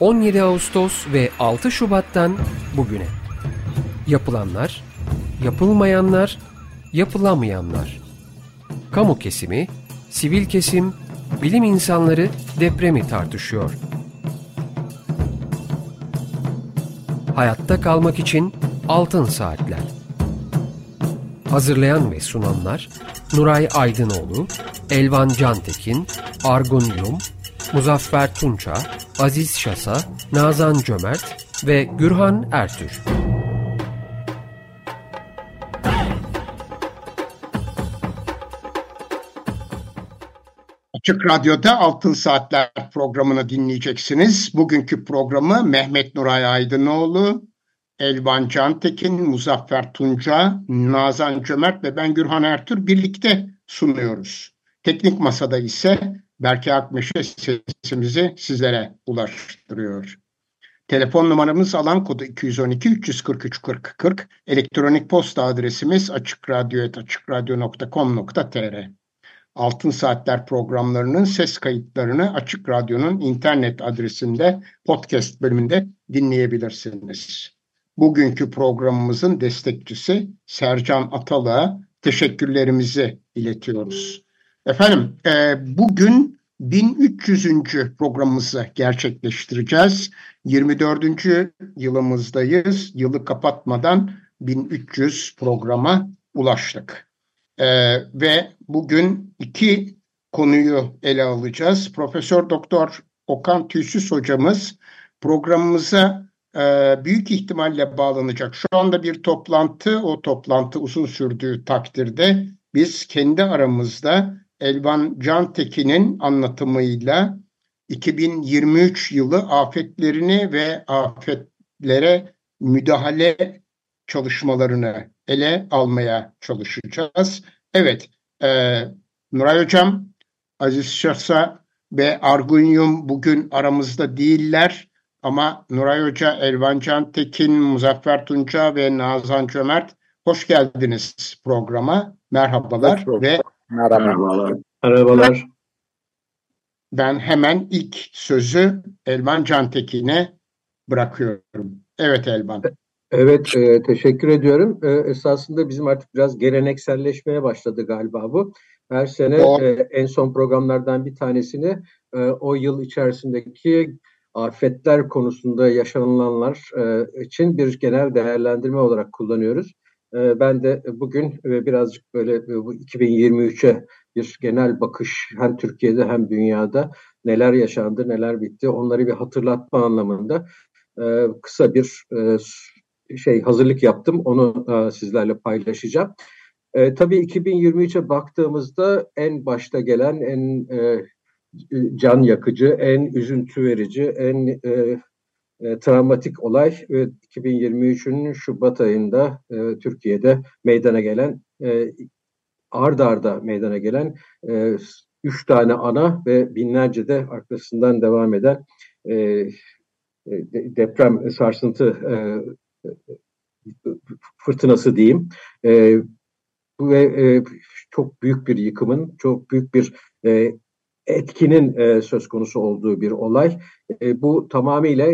17 Ağustos ve 6 Şubat'tan bugüne. Yapılanlar, yapılmayanlar, yapılamayanlar. Kamu kesimi, sivil kesim, bilim insanları depremi tartışıyor. Hayatta kalmak için altın saatler. Hazırlayan ve sunanlar Nuray Aydınoğlu, Elvan Cantekin, Argun Yum, Muzaffer Tunça, Aziz Şasa, Nazan Cömert ve Gürhan Ertür. Açık Radyo'da Altın Saatler programını dinleyeceksiniz. Bugünkü programı Mehmet Nuray Aydınoğlu, Elvan Cantekin, Muzaffer Tunca, Nazan Cömert ve ben Gürhan Ertür birlikte sunuyoruz. Teknik Masada ise Berke Akmeşe sesimizi sizlere ulaştırıyor. Telefon numaramız alan kodu 212 343 40 40. Elektronik posta adresimiz açıkradyo.com.tr Altın Saatler programlarının ses kayıtlarını Açık Radyo'nun internet adresinde podcast bölümünde dinleyebilirsiniz. Bugünkü programımızın destekçisi Sercan Atalı'ya teşekkürlerimizi iletiyoruz. Efendim e, bugün 1300. programımızı gerçekleştireceğiz. 24. yılımızdayız. Yılı kapatmadan 1300 programa ulaştık. E, ve bugün iki konuyu ele alacağız. Profesör Doktor Okan Tüysüz hocamız programımıza e, büyük ihtimalle bağlanacak. Şu anda bir toplantı, o toplantı uzun sürdüğü takdirde biz kendi aramızda Elvan Cantekin'in anlatımıyla 2023 yılı afetlerini ve afetlere müdahale çalışmalarını ele almaya çalışacağız. Evet, e, Nuray Hocam, Aziz Şahsa ve Argunyum bugün aramızda değiller. Ama Nuray Hoca, Elvan Cantekin, Muzaffer Tunca ve Nazan Cömert hoş geldiniz programa. Merhabalar ve Merhabalar. Merhabalar. Ben hemen ilk sözü Elvan Cantekin'e bırakıyorum. Evet Elvan. Evet, e, teşekkür ediyorum. E, esasında bizim artık biraz gelenekselleşmeye başladı galiba bu. Her sene e, en son programlardan bir tanesini e, o yıl içerisindeki afetler konusunda yaşanılanlar e, için bir genel değerlendirme olarak kullanıyoruz. E, ben de bugün e, birazcık böyle bu 2023'e bir genel bakış hem Türkiye'de hem dünyada neler yaşandı, neler bitti onları bir hatırlatma anlamında kısa bir şey hazırlık yaptım. Onu sizlerle paylaşacağım. E, tabii 2023'e baktığımızda en başta gelen, en e, can yakıcı, en üzüntü verici, en e, e, travmatik olay e, 2023'ün Şubat ayında e, Türkiye'de meydana gelen, e, ard arda meydana gelen e, üç tane ana ve binlerce de arkasından devam eden e, e deprem sarsıntı e, fırtınası diyeyim. E, ve e, çok büyük bir yıkımın, çok büyük bir e, etkinin e, söz konusu olduğu bir olay. E, bu tamamıyla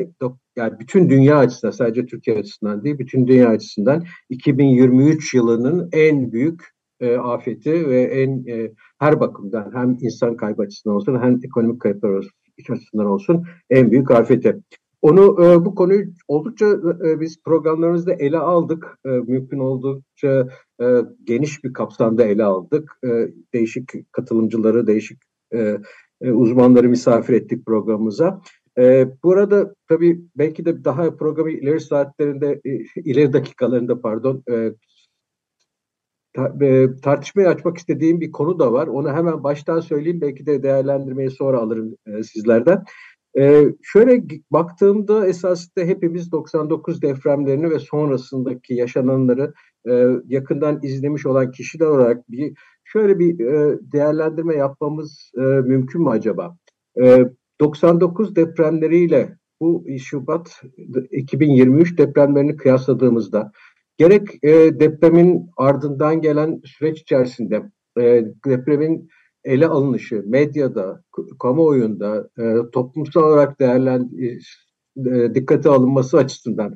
yani bütün dünya açısından sadece Türkiye açısından değil bütün dünya açısından 2023 yılının en büyük e, afeti ve en e, her bakımdan hem insan kaybı açısından olsun hem ekonomik kayıplar açısından olsun en büyük afeti. Onu e, bu konuyu oldukça e, biz programlarımızda ele aldık. E, mümkün oldukça e, geniş bir kapsamda ele aldık. E, değişik katılımcıları, değişik e, e, uzmanları misafir ettik programımıza. E, burada tabii belki de daha programı ileri saatlerinde, e, ileri dakikalarında pardon e, ta, e, tartışmayı açmak istediğim bir konu da var. Onu hemen baştan söyleyeyim. Belki de değerlendirmeyi sonra alırım e, sizlerden. Ee, şöyle baktığımda esasında hepimiz 99 depremlerini ve sonrasındaki yaşananları e, yakından izlemiş olan kişiler olarak bir şöyle bir e, değerlendirme yapmamız e, mümkün mü acaba? E, 99 depremleriyle bu Şubat 2023 depremlerini kıyasladığımızda gerek e, depremin ardından gelen süreç içerisinde e, depremin ele alınışı medyada, kamuoyunda, e, toplumsal olarak değerlen e, dikkate alınması açısından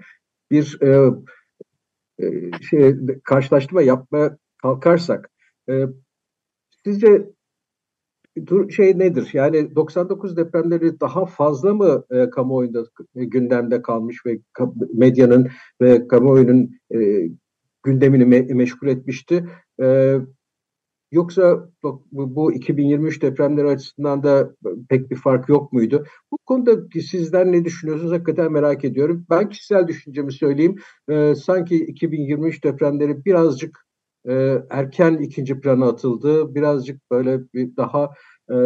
bir e, e, şey, karşılaştırma yapmaya kalkarsak e, sizce şey nedir? Yani 99 depremleri daha fazla mı e, kamuoyunda e, gündemde kalmış ve medyanın ve kamuoyunun e, gündemini me meşgul etmişti? E, yoksa bu, bu 2023 depremleri açısından da pek bir fark yok muydu? Bu konuda sizler ne düşünüyorsunuz? Hakikaten merak ediyorum. Ben kişisel düşüncemi söyleyeyim. E, sanki 2023 depremleri birazcık e, erken ikinci plana atıldı. Birazcık böyle bir daha e,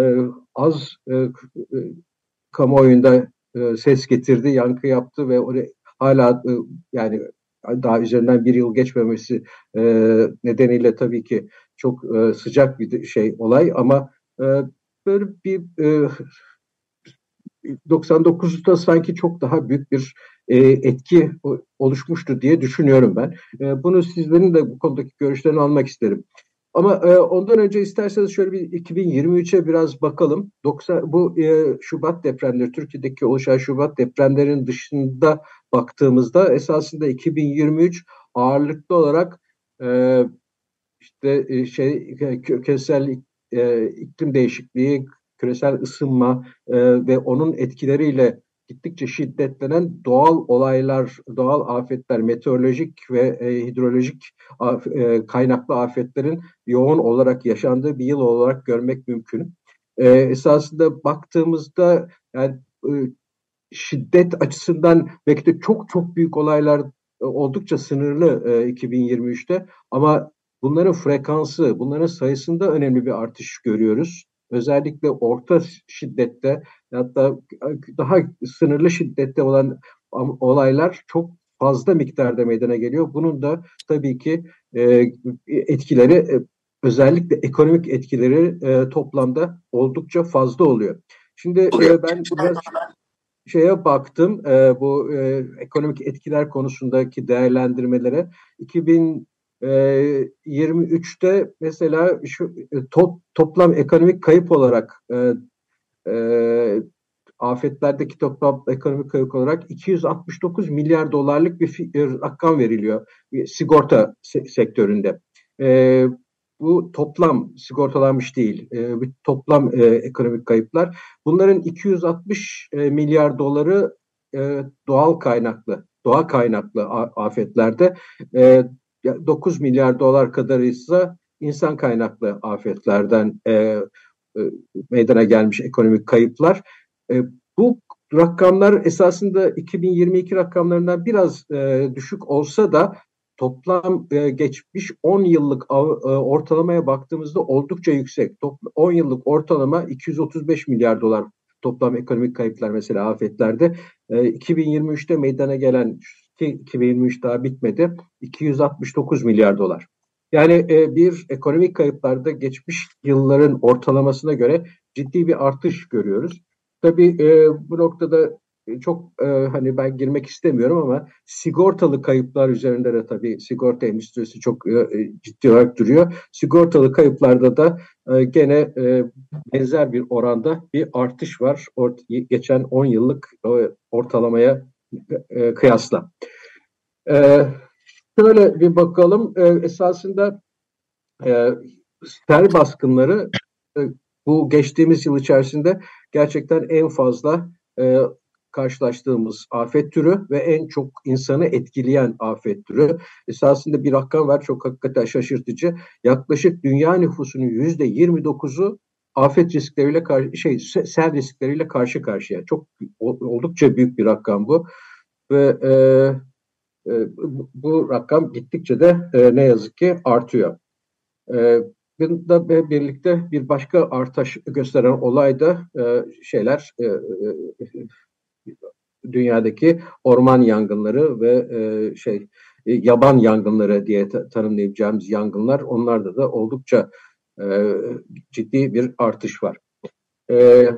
az e, e, kamuoyunda e, ses getirdi, yankı yaptı ve oraya hala e, yani daha üzerinden bir yıl geçmemesi e, nedeniyle tabii ki çok e, sıcak bir şey olay ama e, böyle bir e, 99'da sanki çok daha büyük bir e, etki oluşmuştu diye düşünüyorum ben. E, bunu sizlerin de bu konudaki görüşlerini almak isterim. Ama e, ondan önce isterseniz şöyle bir 2023'e biraz bakalım. 90 bu e, Şubat depremleri Türkiye'deki oluşan Şubat depremlerin dışında baktığımızda esasında 2023 ağırlıklı olarak e, işte e, şey küresel e, iklim değişikliği, küresel ısınma e, ve onun etkileriyle gittikçe şiddetlenen doğal olaylar, doğal afetler, meteorolojik ve e, hidrolojik af, e, kaynaklı afetlerin yoğun olarak yaşandığı bir yıl olarak görmek mümkün. E, esasında baktığımızda yani e, şiddet açısından belki de çok çok büyük olaylar e, oldukça sınırlı e, 2023'te ama bunların frekansı, bunların sayısında önemli bir artış görüyoruz özellikle orta şiddette hatta daha sınırlı şiddette olan olaylar çok fazla miktarda meydana geliyor. Bunun da tabii ki e, etkileri e, özellikle ekonomik etkileri e, toplamda oldukça fazla oluyor. Şimdi e, ben biraz şeye baktım e, bu e, ekonomik etkiler konusundaki değerlendirmelere 2000 23'te ee, mesela şu e, top, toplam ekonomik kayıp olarak e, e, afetlerdeki toplam ekonomik kayıp olarak 269 milyar dolarlık bir rakam veriliyor sigorta se- sektöründe. E, bu toplam sigortalanmış değil, e, bir toplam e, ekonomik kayıplar. Bunların 260 e, milyar doları e, doğal kaynaklı, doğa kaynaklı afetlerde. E, 9 milyar dolar kadar ise insan kaynaklı afetlerden e, e, meydana gelmiş ekonomik kayıplar. E, bu rakamlar esasında 2022 rakamlarından biraz e, düşük olsa da toplam e, geçmiş 10 yıllık e, ortalamaya baktığımızda oldukça yüksek. Top, 10 yıllık ortalama 235 milyar dolar toplam ekonomik kayıplar mesela afetlerde. E, 2023'te meydana gelen ki 2023 daha bitmedi 269 milyar dolar. Yani e, bir ekonomik kayıplarda geçmiş yılların ortalamasına göre ciddi bir artış görüyoruz. Tabii e, bu noktada çok e, hani ben girmek istemiyorum ama sigortalı kayıplar üzerinde de tabii sigorta endüstrisi çok e, ciddi olarak duruyor. Sigortalı kayıplarda da e, gene e, benzer bir oranda bir artış var. Ort, geçen 10 yıllık e, ortalamaya e, kıyasla. E, şöyle bir bakalım. E, esasında e, sel baskınları e, bu geçtiğimiz yıl içerisinde gerçekten en fazla e, karşılaştığımız afet türü ve en çok insanı etkileyen afet türü. Esasında bir rakam var çok hakikaten şaşırtıcı. Yaklaşık dünya nüfusunun yüzde 29'u afet riskleriyle karşı şey sel riskleriyle karşı karşıya. Çok oldukça büyük bir rakam bu. Ve e, e, bu rakam gittikçe de e, ne yazık ki artıyor. E, Bununla birlikte bir başka artış gösteren olay da e, şeyler e, dünyadaki orman yangınları ve şey yaban yangınları diye tanımlayacağımız yangınlar onlarda da oldukça ciddi bir artış var. E,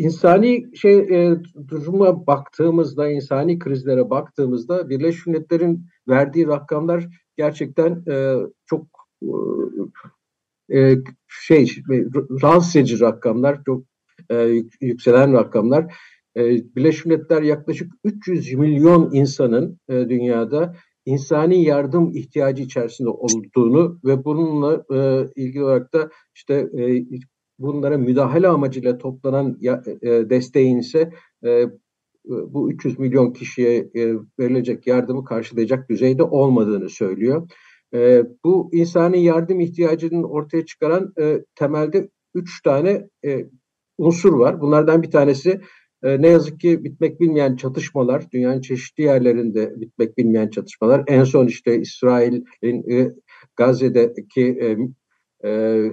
insani şey e, duruma baktığımızda, insani krizlere baktığımızda Birleşmiş Milletler'in verdiği rakamlar gerçekten e, çok e, şey rahatsız edici rakamlar, çok e, yükselen rakamlar. Birleşmiş Milletler yaklaşık 300 milyon insanın dünyada insani yardım ihtiyacı içerisinde olduğunu ve bununla ilgili olarak da işte bunlara müdahale amacıyla toplanan desteğin ise bu 300 milyon kişiye verilecek yardımı karşılayacak düzeyde olmadığını söylüyor. E, bu insani yardım ihtiyacının ortaya çıkaran e, temelde üç tane e, unsur var. Bunlardan bir tanesi e, ne yazık ki bitmek bilmeyen çatışmalar, dünyanın çeşitli yerlerinde bitmek bilmeyen çatışmalar. En son işte İsrail'in e, Gazze'deki e, e,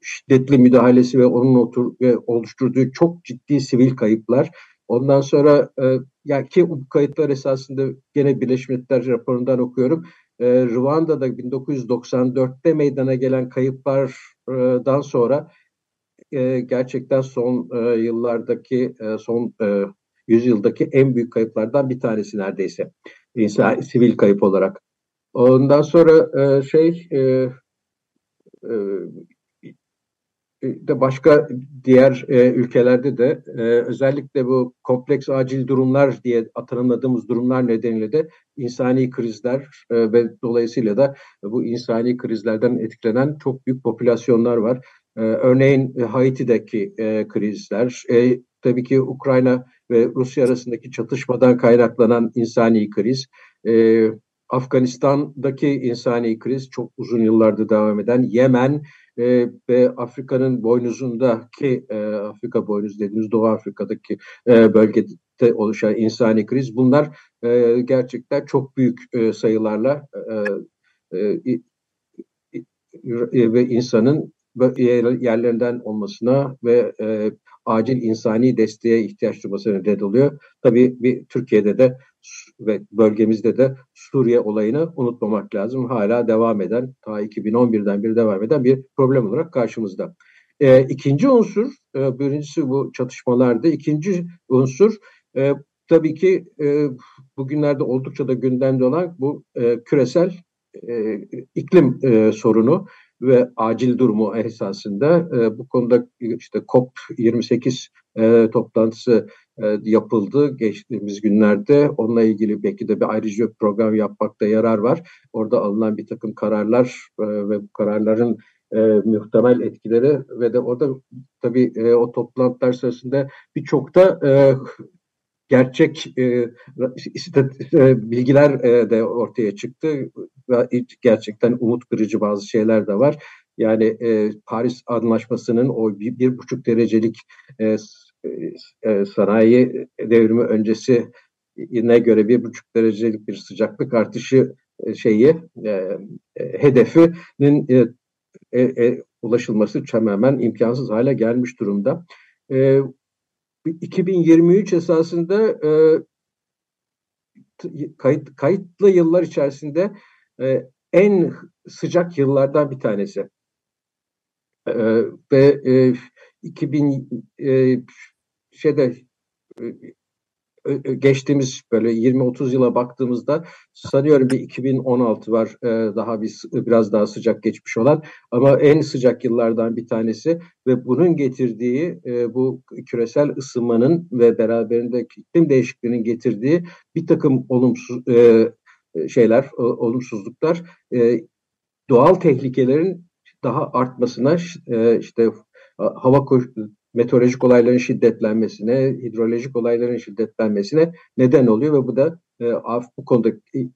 şiddetli müdahalesi ve onun otur, ve oluşturduğu çok ciddi sivil kayıplar. Ondan sonra e, ya ki bu kayıtlar esasında gene Birleşmiş Milletler raporundan okuyorum e, Rwanda'da 1994'te meydana gelen kayıplardan sonra e, gerçekten son e, yıllardaki e, son e, yüzyıldaki en büyük kayıplardan bir tanesi neredeyse insan sivil kayıp olarak. Ondan sonra e, şey e, e, de başka diğer e, ülkelerde de e, özellikle bu kompleks acil durumlar diye tanımladığımız durumlar nedeniyle de insani krizler e, ve dolayısıyla da bu insani krizlerden etkilenen çok büyük popülasyonlar var. E, örneğin e, Haiti'deki e, krizler, e, tabii ki Ukrayna ve Rusya arasındaki çatışmadan kaynaklanan insani kriz, e, Afganistan'daki insani kriz çok uzun yıllardır devam eden, Yemen, e, ve Afrika'nın boynuzundaki e, Afrika boynuzu dediğimiz Doğu Afrika'daki e, bölgede oluşan insani kriz bunlar e, gerçekten çok büyük e, sayılarla e, e, e, ve insanın yerlerinden olmasına ve e, acil insani desteğe ihtiyaç duymasına neden oluyor. Tabii bir Türkiye'de de ve bölgemizde de Suriye olayını unutmamak lazım. Hala devam eden, ta 2011'den beri devam eden bir problem olarak karşımızda. E, ikinci unsur, e, birincisi bu çatışmalarda, ikinci unsur e, tabii ki e, bugünlerde oldukça da gündemde olan bu e, küresel e, iklim e, sorunu ve acil durumu esasında e, bu konuda işte COP28 e, toplantısı e, yapıldı geçtiğimiz günlerde. Onunla ilgili belki de bir ayrıca bir program yapmakta yarar var. Orada alınan bir takım kararlar e, ve bu kararların e, muhtemel etkileri ve de orada tabii e, o toplantılar sırasında birçok da e, gerçek e, e, bilgiler e, de ortaya çıktı ve gerçekten umut kırıcı bazı şeyler de var. Yani e, Paris Anlaşması'nın o bir, bir buçuk derecelik e, e, sanayi devrimi öncesi ne göre bir buçuk derecelik bir sıcaklık artışı e, şeyi e, e, hedefinin e, e, e, ulaşılması tamamen imkansız hale gelmiş durumda. E, 2023 esasında e, kayıt, kayıtlı yıllar içerisinde e, en sıcak yıllardan bir tanesi. E, ve e, 2000 e, şeyde e, geçtiğimiz böyle 20-30 yıla baktığımızda sanıyorum bir 2016 var daha bir biraz daha sıcak geçmiş olan. Ama en sıcak yıllardan bir tanesi ve bunun getirdiği bu küresel ısınmanın ve beraberinde iklim değişikliğinin getirdiği bir takım olumsuz şeyler, olumsuzluklar doğal tehlikelerin daha artmasına işte hava meteorolojik olayların şiddetlenmesine, hidrolojik olayların şiddetlenmesine neden oluyor ve bu da e, af, bu konuda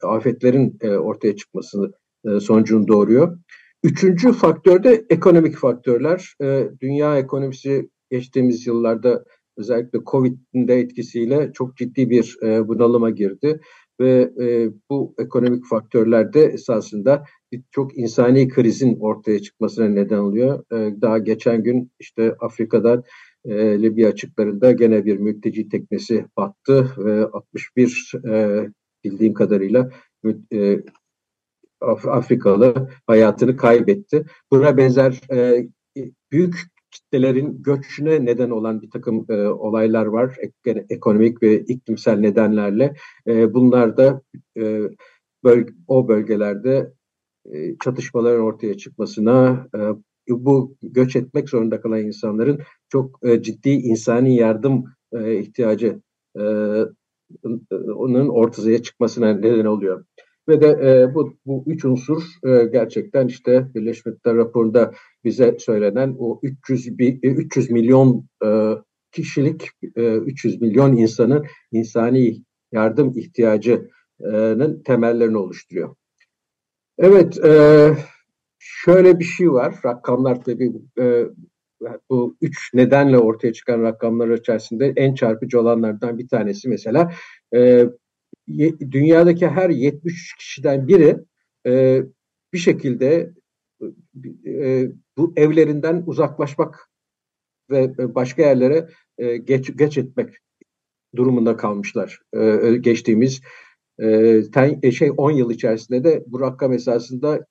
afetlerin e, ortaya çıkmasını e, sonucunu doğuruyor. Üçüncü faktör de ekonomik faktörler. E, dünya ekonomisi geçtiğimiz yıllarda özellikle Covid'in de etkisiyle çok ciddi bir e, bunalıma girdi ve e, bu ekonomik faktörler de esasında çok insani krizin ortaya çıkmasına neden oluyor. E, daha geçen gün işte Afrika'da e, Libya açıklarında gene bir mülteci teknesi battı ve 61 e, bildiğim kadarıyla e, Afrikalı hayatını kaybetti. Buna benzer büyük kitlelerin göçüne neden olan bir takım e, olaylar var. Ek, ekonomik ve iklimsel nedenlerle. E, bunlar da e, böl o bölgelerde çatışmaların ortaya çıkmasına, e, bu göç etmek zorunda kalan insanların çok e, ciddi insani yardım e, ihtiyacı e, onun ortaya çıkmasına neden oluyor. Ve de e, bu, bu üç unsur e, gerçekten işte Birleşmiş Milletler raporunda bize söylenen o 300, 300 milyon e, kişilik, e, 300 milyon insanın insani yardım ihtiyacının temellerini oluşturuyor. Evet, e, şöyle bir şey var. Rakamlar tabii e, bu üç nedenle ortaya çıkan rakamlar içerisinde en çarpıcı olanlardan bir tanesi mesela e, dünyadaki her 73 kişiden biri e, bir şekilde e, bu evlerinden uzaklaşmak ve başka yerlere e, geç, geç etmek durumunda kalmışlar. E, geçtiğimiz e, ten, e, şey 10 yıl içerisinde de bu rakam esasında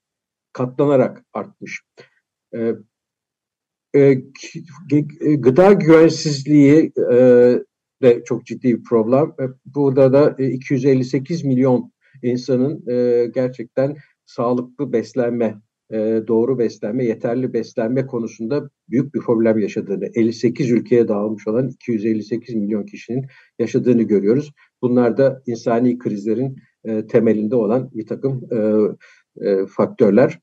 katlanarak artmış. E, e, gıda güvensizliği e, de çok ciddi bir problem. E, burada da 258 milyon insanın e, gerçekten sağlıklı beslenme, e, doğru beslenme, yeterli beslenme konusunda büyük bir problem yaşadığını, 58 ülkeye dağılmış olan 258 milyon kişinin yaşadığını görüyoruz. Bunlar da insani krizlerin temelinde olan bir takım faktörler.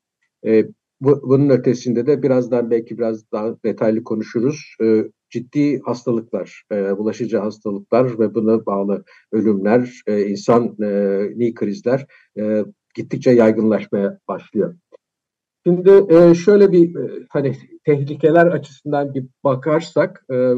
Bu, bunun ötesinde de birazdan belki biraz daha detaylı konuşuruz. E, ciddi hastalıklar, e, bulaşıcı hastalıklar ve buna bağlı ölümler, e, insani krizler e, gittikçe yaygınlaşmaya başlıyor. Şimdi e, şöyle bir e, hani tehlikeler açısından bir bakarsak e,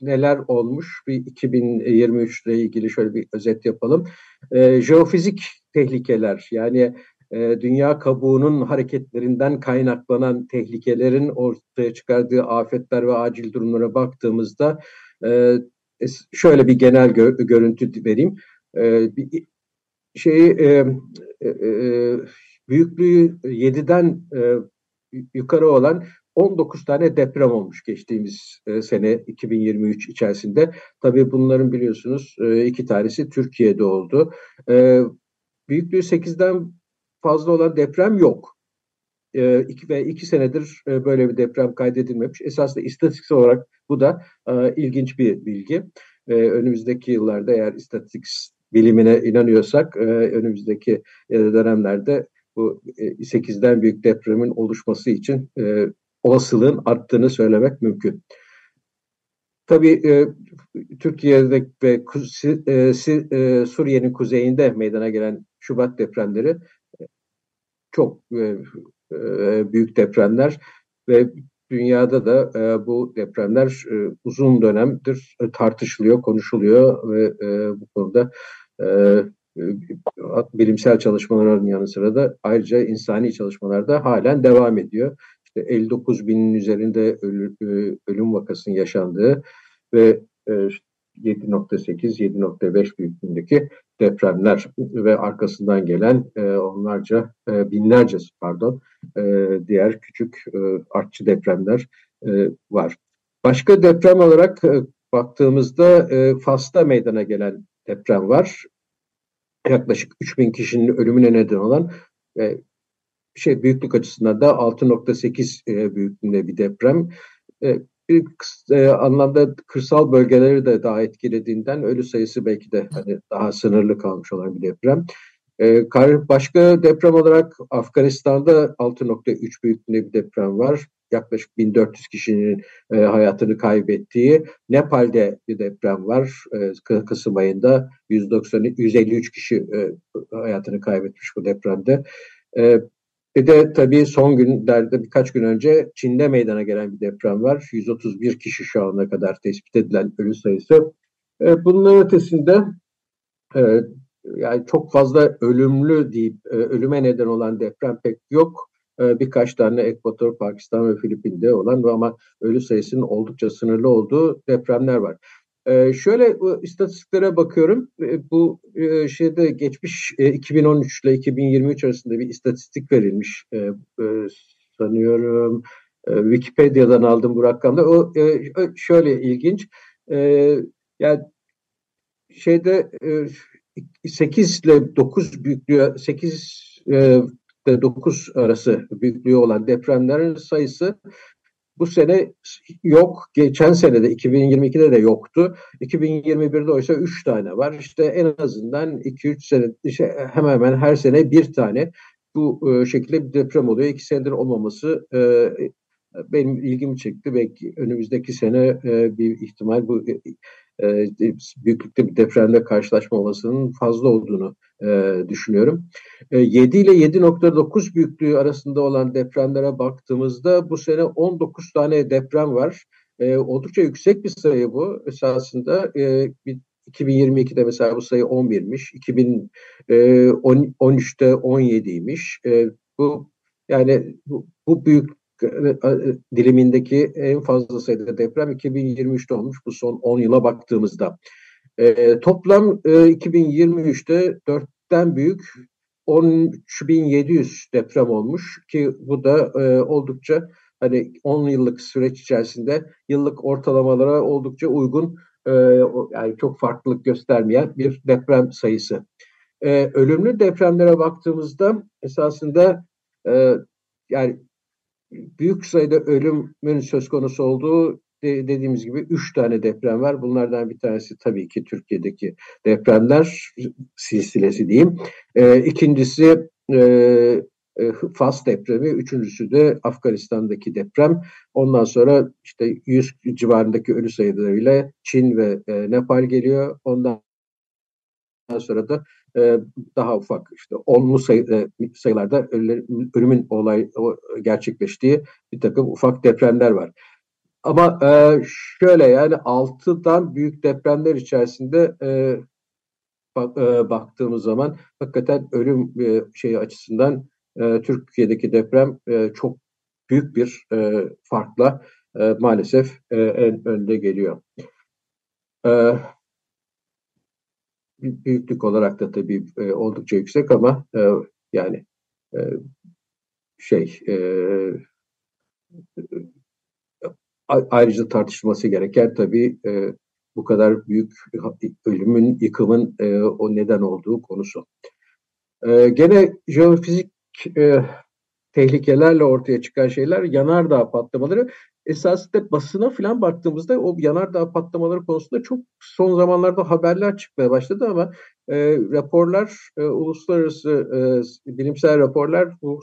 neler olmuş bir 2023 ile ilgili şöyle bir özet yapalım. E, jeofizik tehlikeler yani e, dünya kabuğunun hareketlerinden kaynaklanan tehlikelerin ortaya çıkardığı afetler ve acil durumlara baktığımızda e, şöyle bir genel gö görüntü vereyim. E, bir şeyi e, e, e büyüklüğü 7'den e, yukarı olan 19 tane deprem olmuş geçtiğimiz e, sene 2023 içerisinde. Tabii bunların biliyorsunuz e, iki tanesi Türkiye'de oldu. E, büyüklüğü 8'den fazla olan deprem yok. E, iki ve iki senedir e, böyle bir deprem kaydedilmemiş. Esasında istatistiksel olarak bu da e, ilginç bir bilgi. E, önümüzdeki yıllarda eğer istatistik bilimine inanıyorsak e, önümüzdeki e, dönemlerde bu e, 8'den büyük depremin oluşması için e, olasılığın arttığını söylemek mümkün. Tabii e, Türkiye'de ve e, e, Suriye'nin kuzeyinde meydana gelen Şubat depremleri çok e, e, büyük depremler ve dünyada da e, bu depremler e, uzun dönemdir e, tartışılıyor, konuşuluyor ve e, bu konuda e, e bilimsel çalışmaların yanı sıra da ayrıca insani çalışmalarda halen devam ediyor. İşte 59 binin üzerinde e, ölüm vakasının yaşandığı ve 7.8-7.5 büyüklüğündeki depremler ve arkasından gelen e, onlarca, e, binlerce pardon, e, diğer küçük e, artçı depremler e, var. Başka deprem olarak e, baktığımızda e, Fas'ta meydana gelen deprem var. Yaklaşık 3000 kişinin ölümüne neden olan e, şey büyüklük açısından da 6.8 e, büyüklüğünde bir deprem. E, bir e, anlamda kırsal bölgeleri de daha etkilediğinden ölü sayısı belki de hani daha sınırlı kalmış olan bir deprem. E, başka deprem olarak Afganistan'da 6.3 büyüklüğünde bir deprem var. Yaklaşık 1400 kişinin e, hayatını kaybettiği. Nepal'de bir deprem var. E, Kasım ayında 190 153 kişi e, hayatını kaybetmiş bu depremde. E, bir de tabii son günlerde birkaç gün önce Çin'de meydana gelen bir deprem var. 131 kişi şu ana kadar tespit edilen ölü sayısı. E, bunun ötesinde e, yani çok fazla ölümlü deyip e, ölüme neden olan deprem pek yok. Birkaç tane Ekvator, Pakistan ve Filipin'de olan ama ölü sayısının oldukça sınırlı olduğu depremler var. Ee, şöyle istatistiklere bakıyorum. Ee, bu e, şeyde geçmiş e, 2013 ile 2023 arasında bir istatistik verilmiş. E, e, sanıyorum e, Wikipedia'dan aldım bu rakamda. O e, şöyle ilginç. E, yani şeyde e, 8 ile 9 büyüklüğü 8 e, 9 arası büyüklüğü olan depremlerin sayısı bu sene yok. Geçen sene de 2022'de de yoktu. 2021'de oysa 3 tane var. İşte en azından 2-3 sene işte hemen hemen her sene bir tane bu e, şekilde bir deprem oluyor. İki senedir olmaması e, benim ilgimi çekti. Belki önümüzdeki sene e, bir ihtimal bu e, e, büyüklükte bir depremde karşılaşma olasılığının fazla olduğunu e, düşünüyorum. E, 7 ile 7.9 büyüklüğü arasında olan depremlere baktığımızda bu sene 19 tane deprem var. E, oldukça yüksek bir sayı bu. Esasında e, 2022'de mesela bu sayı 11'miş. 2013'te 17'ymiş. E, bu yani bu, bu büyük dilimindeki en fazla sayıda deprem 2023'te olmuş bu son 10 yıla baktığımızda. E, toplam e, 2023'te 4'ten büyük 13.700 deprem olmuş ki bu da e, oldukça hani 10 yıllık süreç içerisinde yıllık ortalamalara oldukça uygun e, yani çok farklılık göstermeyen bir deprem sayısı. E, ölümlü depremlere baktığımızda esasında e, yani büyük sayıda ölümün söz konusu olduğu de, dediğimiz gibi üç tane deprem var. Bunlardan bir tanesi tabii ki Türkiye'deki depremler silsilesi diyeyim. E, ikincisi e, Fas depremi, üçüncüsü de Afganistan'daki deprem. Ondan sonra işte 100 civarındaki ölü sayılarıyla Çin ve e, Nepal geliyor. Ondan sonra da e, daha ufak işte onlu sayı, e, sayılarda ölümün olay gerçekleştiği bir takım ufak depremler var. Ama e, şöyle yani altıdan büyük depremler içerisinde e, bak, e, baktığımız zaman hakikaten ölüm e, şeyi açısından e, Türkiye'deki deprem e, çok büyük bir e, farkla e, maalesef e, en önde geliyor. E, büyüklük olarak da tabii e, oldukça yüksek ama e, yani e, şey e, ayrıca tartışılması gereken tabii e, bu kadar büyük ölümün, yıkımın e, o neden olduğu konusu. E, gene jeofizik e, tehlikelerle ortaya çıkan şeyler yanardağ patlamaları. Esasında basına falan baktığımızda o yanardağ patlamaları konusunda çok son zamanlarda haberler çıkmaya başladı ama e, raporlar, e, uluslararası e, bilimsel raporlar bu,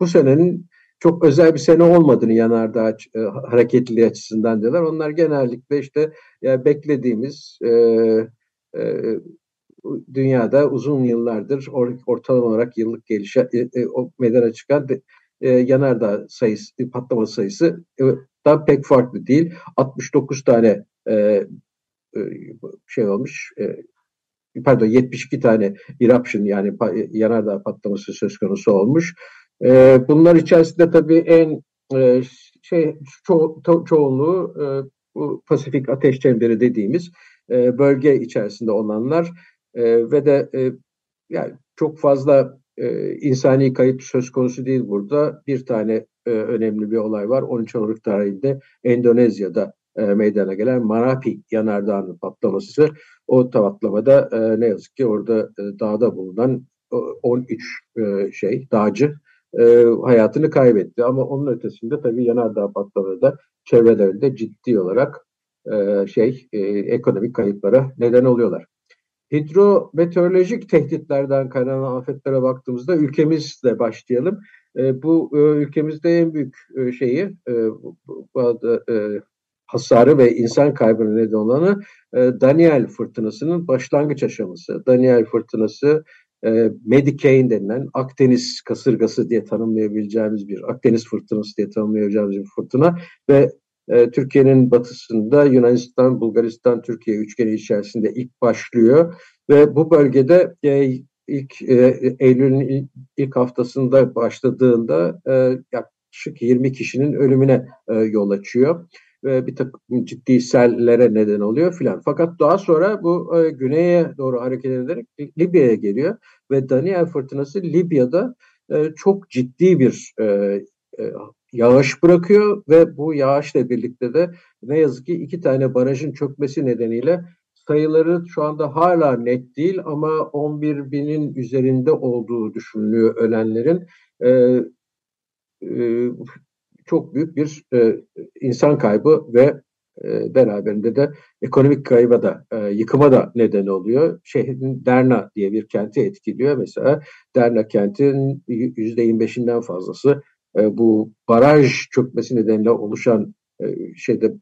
bu senenin çok özel bir sene olmadığını yanardağ e, hareketliliği açısından diyorlar. Onlar genellikle işte yani beklediğimiz e, e, dünyada uzun yıllardır ortalama olarak yıllık gelişe e, e, o meydana çıkan de, e, yanardağ sayısı, patlama sayısı e, da pek farklı değil. 69 tane e, e, şey olmuş, e, pardon 72 tane eruption yani yanardağ patlaması söz konusu olmuş. E, bunlar içerisinde tabii en e, şey ço ço çoğunluğu e, bu Pasifik Ateş Çemberi dediğimiz e, bölge içerisinde olanlar e, ve de e, yani çok fazla e, insani kayıp söz konusu değil burada. Bir tane e, önemli bir olay var. 13 Aralık tarihinde Endonezya'da e, meydana gelen Marapi yanardağının patlaması. O patlamada e, ne yazık ki orada e, dağda bulunan 13 e, şey dağcı e, hayatını kaybetti. Ama onun ötesinde tabii yanardağ patlamaları da çevrelerinde ciddi olarak e, şey e, ekonomik kayıplara neden oluyorlar. Hidrometeorolojik tehditlerden kaynaklanan afetlere baktığımızda ülkemizle başlayalım. E, bu e, ülkemizde en büyük e, şeyi e, bu, e, hasarı ve insan kaybına neden olanı Daniel fırtınasının başlangıç aşaması. Daniel fırtınası e, Medicane denilen Akdeniz kasırgası diye tanımlayabileceğimiz bir Akdeniz fırtınası diye tanımlayabileceğimiz bir fırtına ve Türkiye'nin batısında Yunanistan, Bulgaristan, Türkiye üçgeni içerisinde ilk başlıyor ve bu bölgede ilk e, Eylül'ün ilk haftasında başladığında e, yaklaşık 20 kişinin ölümüne e, yol açıyor. Ve bir takım ciddi sellere neden oluyor filan. Fakat daha sonra bu e, güneye doğru hareket ederek Libya'ya geliyor. Ve Daniel fırtınası Libya'da e, çok ciddi bir e, e, yağış bırakıyor. Ve bu yağışla birlikte de ne yazık ki iki tane barajın çökmesi nedeniyle sayıları şu anda hala net değil ama 11 binin üzerinde olduğu düşünülüyor ölenlerin. E, e, çok büyük bir e, insan kaybı ve e, beraberinde de ekonomik kayba da e, yıkıma da neden oluyor. Şehrin Derna diye bir kenti etkiliyor. Mesela Derna kentin %25'inden fazlası e, bu baraj çökmesi nedeniyle oluşan e, şeyde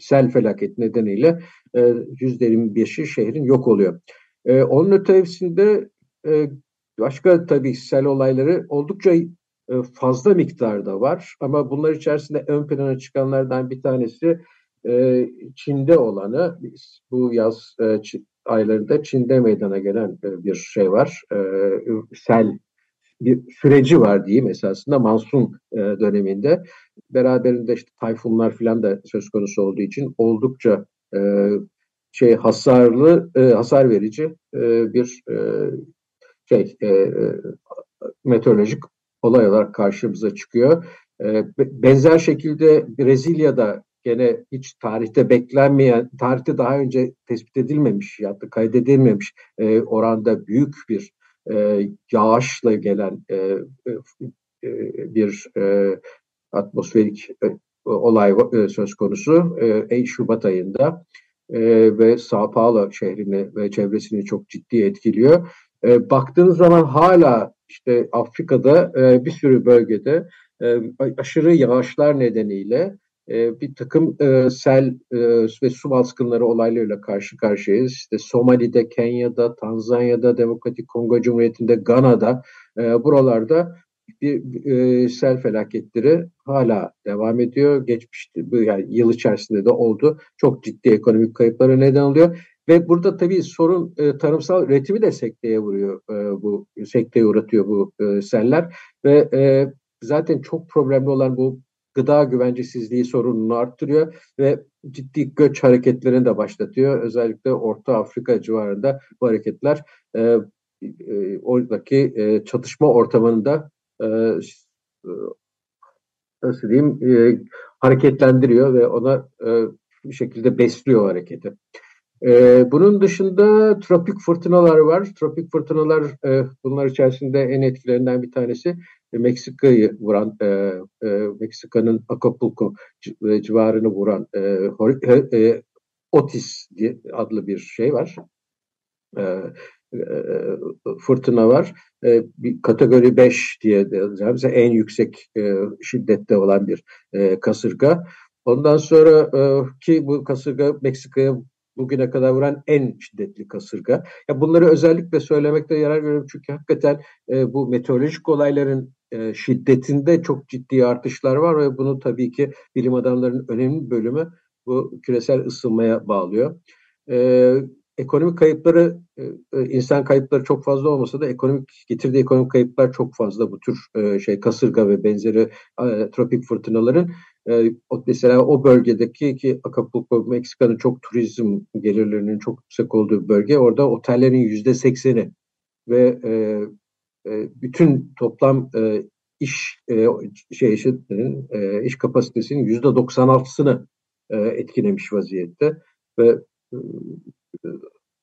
sel felaket nedeniyle e, %25'i şehrin yok oluyor. E, onun ötesinde e, başka tabii sel olayları oldukça e, fazla miktarda var. Ama bunlar içerisinde ön plana çıkanlardan bir tanesi e, Çin'de olanı. Bu yaz e, aylarında Çin'de meydana gelen bir şey var. Sel bir süreci var diyeyim esasında Mansun döneminde. Beraberinde işte tayfunlar falan da söz konusu olduğu için oldukça şey hasarlı, hasar verici bir şey meteorolojik olay olarak karşımıza çıkıyor. Benzer şekilde Brezilya'da gene hiç tarihte beklenmeyen, tarihte daha önce tespit edilmemiş ya da kaydedilmemiş e, oranda büyük bir e, yağışla gelen e, bir atmosferik olay söz konusu e, Şubat ayında ve Sao Paulo şehrini ve çevresini çok ciddi etkiliyor. baktığınız zaman hala işte Afrika'da e, bir sürü bölgede e, aşırı yağışlar nedeniyle e, bir takım e, sel e, ve su baskınları olaylarıyla karşı karşıyayız. İşte Somali'de, Kenya'da, Tanzanya'da, Demokratik Kongo Cumhuriyeti'nde, Gana'da e, buralarda bir sel felaketleri hala devam ediyor. Geçmişti, yani yıl içerisinde de oldu. Çok ciddi ekonomik kayıplara neden oluyor. Ve burada tabii sorun e, tarımsal üretimi de sekteye vuruyor e, bu sekteye uğratıyor bu e, seller ve e, zaten çok problemli olan bu gıda güvencesizliği sorununu arttırıyor ve ciddi göç hareketlerini de başlatıyor. Özellikle Orta Afrika civarında bu hareketler e, e, oradaki e, çatışma ortamında e, nasıl diyeyim e, hareketlendiriyor ve ona e, bir şekilde besliyor hareketi. E, bunun dışında tropik fırtınalar var. Tropik fırtınalar e, bunlar içerisinde en etkilerinden bir tanesi e, Meksika'yı vuran, e, e, Meksika'nın Acapulco civarını vuran e, e, Otis diye adlı bir şey var. E, e, fırtına var. E, bir kategori 5 diye de en yüksek e, şiddette olan bir e, kasırga. Ondan sonra e, ki bu kasırga Meksika'ya bugüne kadar vuran en şiddetli kasırga. Ya bunları özellikle söylemekte yarar görüyorum çünkü hakikaten e, bu meteorolojik olayların e, şiddetinde çok ciddi artışlar var ve bunu tabii ki bilim adamlarının önemli bölümü bu küresel ısınmaya bağlıyor. E, ekonomik kayıpları, e, e, insan kayıpları çok fazla olmasa da ekonomik getirdiği ekonomik kayıplar çok fazla bu tür e, şey kasırga ve benzeri tropik fırtınaların. Mesela o bölgedeki ki Acapulco, Meksika'nın çok turizm gelirlerinin çok yüksek olduğu bölge. Orada otellerin yüzde sekseni ve bütün toplam iş şey işinin iş kapasitesinin yüzde 96'sını etkilemiş vaziyette ve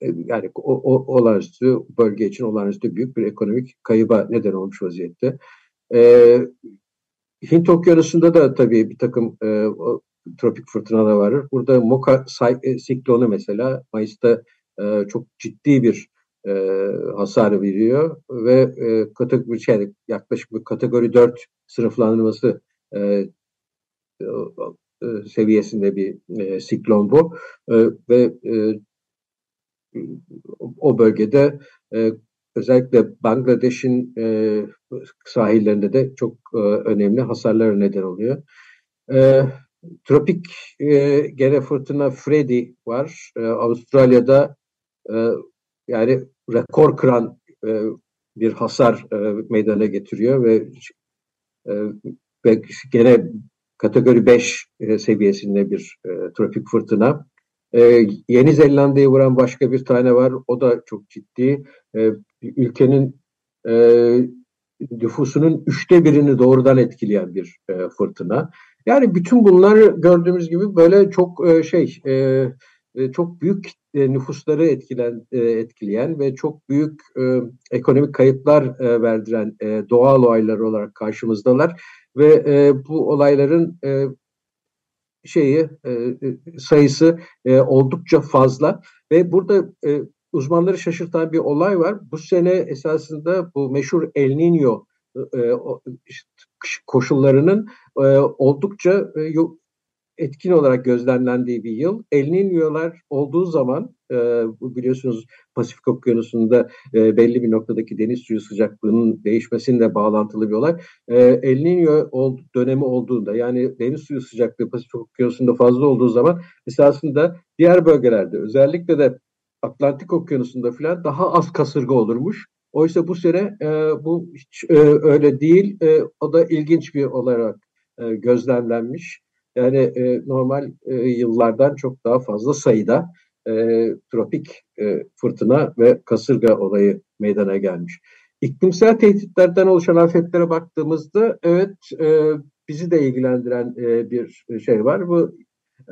e, yani o, o olağanüstü bölge için olağanüstü büyük bir ekonomik kayıba neden olmuş vaziyette. E, Hint Okyanusu'nda da tabii bir takım e, tropik fırtınalar var. Burada Moka e, siklonu mesela Mayıs'ta e, çok ciddi bir e, hasar veriyor ve e, kategori şey, yaklaşık bir kategori 4 sınıflandırması e, e, seviyesinde bir e, siklon bu e, ve e, o bölgede e, özellikle Bangladeş'in e, sahillerinde de çok e, önemli hasarlara neden oluyor. E, tropik e, gene fırtına Freddy var. E, Avustralya'da e, yani rekor kıran e, bir hasar e, meydana getiriyor ve e, ve gene kategori 5 e, seviyesinde bir e, tropik fırtına. Ee, Yeni Zelanda'yı vuran başka bir tane var. O da çok ciddi. Ee, ülkenin e, nüfusunun üçte birini doğrudan etkileyen bir e, fırtına. Yani bütün bunlar gördüğümüz gibi böyle çok e, şey e, e, çok büyük e, nüfusları etkilen, e, etkileyen ve çok büyük e, ekonomik kayıplar e, verdiren e, doğal olaylar olarak karşımızdalar ve e, bu olayların e, şeyi e, e, sayısı e, oldukça fazla ve burada e, uzmanları şaşırtan bir olay var. Bu sene esasında bu meşhur El Niño e, koşullarının e, oldukça e, etkin olarak gözlemlendiği bir yıl. El Niño'lar olduğu zaman biliyorsunuz Pasifik Okyanusu'nda belli bir noktadaki deniz suyu sıcaklığının değişmesiyle bağlantılı bir olay. El Niño dönemi olduğunda yani deniz suyu sıcaklığı Pasifik Okyanusu'nda fazla olduğu zaman esasında diğer bölgelerde özellikle de Atlantik Okyanusu'nda falan daha az kasırga olurmuş. Oysa bu sene e, bu hiç e, öyle değil. E, o da ilginç bir olarak e, gözlemlenmiş. Yani e, normal e, yıllardan çok daha fazla sayıda e, tropik e, fırtına ve kasırga olayı meydana gelmiş. İklimsel tehditlerden oluşan afetlere baktığımızda evet e, bizi de ilgilendiren e, bir şey var. Bu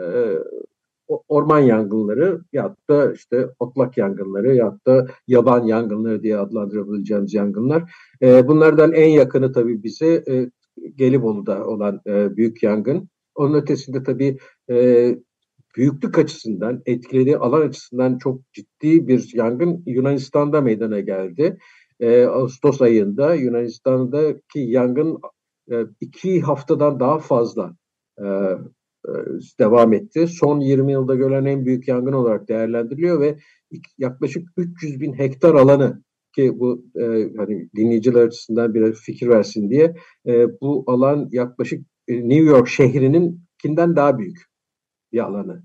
e, orman yangınları ya da işte otlak yangınları ya da yaban yangınları diye adlandırabileceğimiz yangınlar. E, bunlardan en yakını tabii bize e, Gelibolu'da olan e, büyük yangın. Onun ötesinde tabii e, büyüklük açısından, etkileri alan açısından çok ciddi bir yangın Yunanistan'da meydana geldi. E, Ağustos ayında Yunanistan'daki yangın e, iki haftadan daha fazla e, devam etti. Son 20 yılda görülen en büyük yangın olarak değerlendiriliyor ve yaklaşık 300 bin hektar alanı ki bu e, hani dinleyiciler açısından bir fikir versin diye e, bu alan yaklaşık e, New York şehrinin kinden daha büyük bir alanı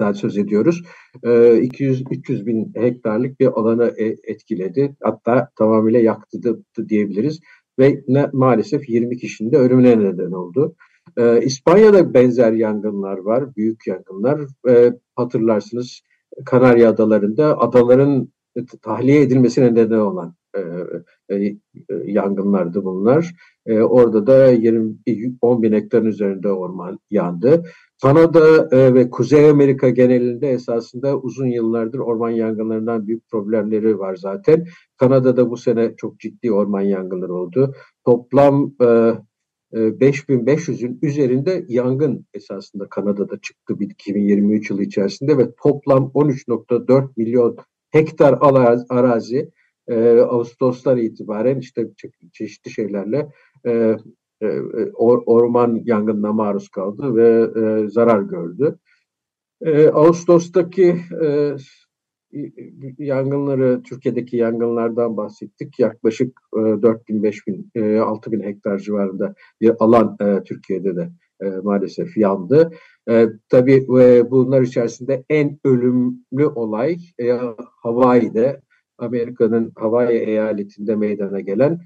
e, söz ediyoruz. E, 200-300 bin hektarlık bir alanı e, etkiledi. Hatta tamamıyla yaktı da diyebiliriz. Ve ne, maalesef 20 kişinin de ölümüne neden oldu. E, İspanya'da benzer yangınlar var, büyük yangınlar. E, hatırlarsınız Kanarya Adaları'nda adaların tahliye edilmesine neden olan e, e, yangınlardı bunlar. E, orada da 20, 10 bin hektarın üzerinde orman yandı. Kanada e, ve Kuzey Amerika genelinde esasında uzun yıllardır orman yangınlarından büyük problemleri var zaten. Kanada'da bu sene çok ciddi orman yangınları oldu. Toplam e, 5500'ün e, üzerinde yangın esasında Kanada'da çıktı 2023 yılı içerisinde ve toplam 13.4 milyon hektar arazi e, Ağustos'tan itibaren işte çeşitli şeylerle e, e, or, orman yangınına maruz kaldı ve zarar gördü. Ağustos'taki yangınları, Türkiye'deki yangınlardan bahsettik. Yaklaşık e, 4 bin, 5 bin, e, 6 bin hektar civarında bir alan e, Türkiye'de de e, maalesef yandı. E, tabii e, bunlar içerisinde en ölümlü olay e, Hawaii'de Amerika'nın Hawaii eyaletinde meydana gelen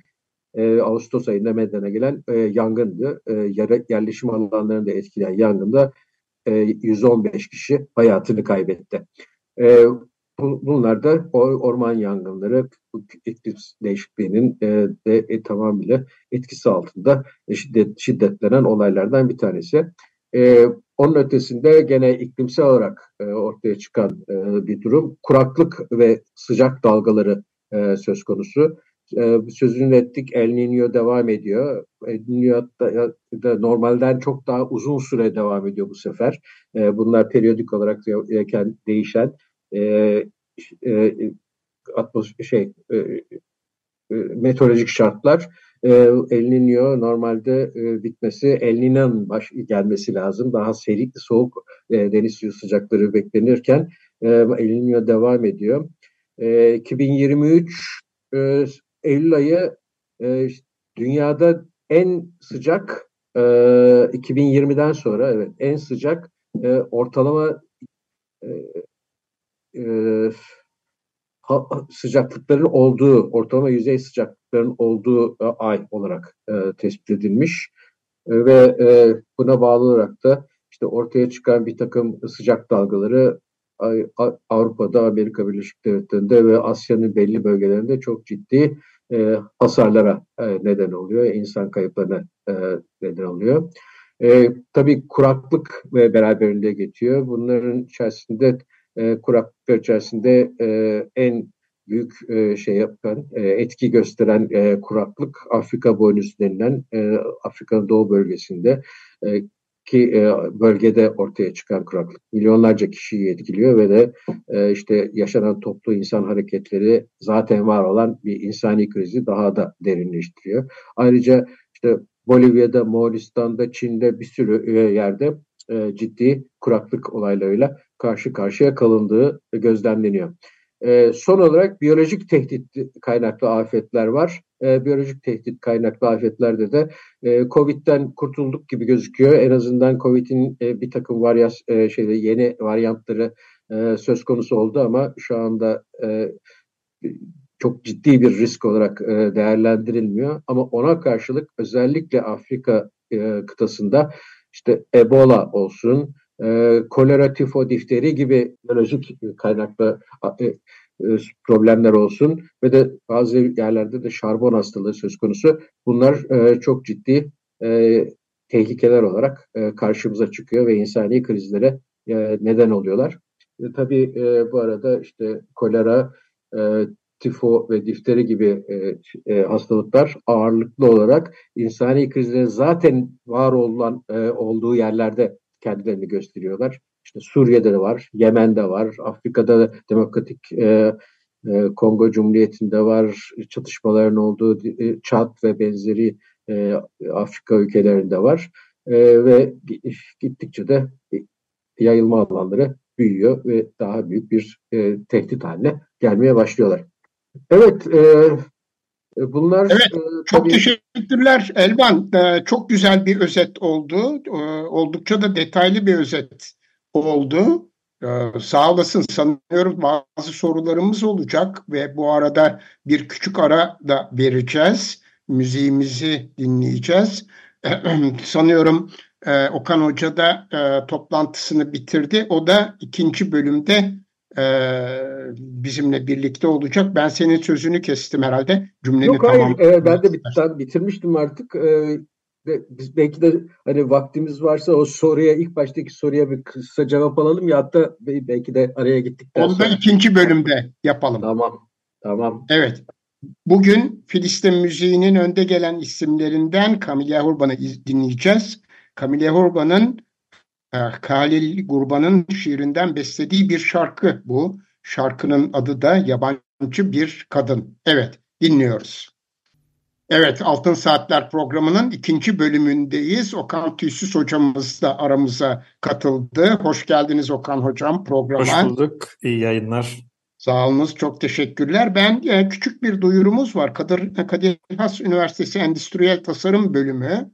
e, Ağustos ayında meydana gelen e, yangındı. E, yerleşim alanlarını da etkileyen yangında e, 115 kişi hayatını kaybetti. E, bunlar da orman yangınları, iklim değişikliğinin e, de e, tamamıyla etkisi altında şiddet, şiddetlenen olaylardan bir tanesi. E, onun ötesinde gene iklimsel olarak e, ortaya çıkan e, bir durum. Kuraklık ve sıcak dalgaları e, söz konusu. E, sözünü ettik El Niño devam ediyor. El Niño da, da normalden çok daha uzun süre devam ediyor bu sefer. E, bunlar periyodik olarak değişen e, e, şey e, e, meteorolojik şartlar e, El Niño normalde e, bitmesi El Niño'nun baş gelmesi lazım. Daha seri, soğuk e, deniz suyu sıcakları beklenirken e, El Niño devam ediyor. E, 2023 e, Eylül ayı e, dünyada en sıcak e, 2020'den sonra evet en sıcak e, ortalama e, ha, sıcaklıkların olduğu, ortalama yüzey sıcaklıkların olduğu e, ay olarak e, tespit edilmiş. E, ve e, buna bağlı olarak da işte ortaya çıkan bir takım sıcak dalgaları Avrupa'da, Amerika Birleşik Devletleri'nde ve Asya'nın belli bölgelerinde çok ciddi e, hasarlara e, neden oluyor, insan kayıplarına e, neden oluyor. E, tabii kuraklık ve beraberinde getiriyor. Bunların içerisinde e, kuraklıklar içerisinde e, en büyük e, şey yapan, e, etki gösteren e, kuraklık Afrika boynuzu denilen e, Afrika'nın doğu bölgesinde e, ki e, bölgede ortaya çıkan kuraklık milyonlarca kişiyi etkiliyor ve de e, işte yaşanan toplu insan hareketleri zaten var olan bir insani krizi daha da derinleştiriyor. Ayrıca işte Bolivya'da, Moğolistan'da, Çin'de bir sürü e, yerde e, ciddi kuraklık olaylarıyla karşı karşıya kalındığı gözlemleniyor. E, son olarak biyolojik tehdit kaynaklı afetler var. E, biyolojik tehdit kaynaklı afetlerde de e, Covid'den kurtulduk gibi gözüküyor. En azından Covid'in e, bir takım varyas e, şeyde yeni varyantları e, söz konusu oldu ama şu anda e, çok ciddi bir risk olarak e, değerlendirilmiyor. Ama ona karşılık özellikle Afrika e, kıtasında işte Ebola olsun, e, kolera, tifo, difteri gibi biyolojik kaynaklı e, e, problemler olsun ve de bazı yerlerde de şarbon hastalığı söz konusu. Bunlar e, çok ciddi e, tehlikeler olarak e, karşımıza çıkıyor ve insani krizlere e, neden oluyorlar. E, tabii e, bu arada işte kolera, e, tifo ve difteri gibi e, e, hastalıklar ağırlıklı olarak insani krizlerin zaten var olan e, olduğu yerlerde kendilerini gösteriyorlar. İşte Suriye'de de var, Yemen'de var, Afrika'da Demokratik e, e, Kongo Cumhuriyeti'nde var, çatışmaların olduğu e, Çat ve benzeri e, Afrika ülkelerinde var. E, ve gittikçe de yayılma alanları büyüyor ve daha büyük bir e, tehdit haline gelmeye başlıyorlar. Evet, e, e bunlar... Evet, e, çok tabii... teşekkürler Elvan. E, çok güzel bir özet oldu. E, oldukça da detaylı bir özet oldu. E, sağ olasın. Sanıyorum bazı sorularımız olacak ve bu arada bir küçük ara da vereceğiz. Müziğimizi dinleyeceğiz. E, sanıyorum e, Okan Hoca da e, toplantısını bitirdi. O da ikinci bölümde bizimle birlikte olacak. Ben senin sözünü kestim herhalde. Cümleni Yok hayır e, ben de bit bitirmiştim artık. E, biz belki de hani vaktimiz varsa o soruya ilk baştaki soruya bir kısa cevap alalım ya hatta belki de araya gittikten Onu da ikinci bölümde yapalım. Tamam. Tamam. Evet. Bugün Filistin müziğinin önde gelen isimlerinden Camille Hurban'ı dinleyeceğiz. Camille Hurban'ın Halil Gurban'ın şiirinden beslediği bir şarkı bu. Şarkının adı da Yabancı Bir Kadın. Evet, dinliyoruz. Evet, Altın Saatler programının ikinci bölümündeyiz. Okan Tüysüz hocamız da aramıza katıldı. Hoş geldiniz Okan hocam programa. Hoş bulduk, iyi yayınlar. Sağ olunuz, çok teşekkürler. Ben e, küçük bir duyurumuz var. Kadir, Kadir Has Üniversitesi Endüstriyel Tasarım Bölümü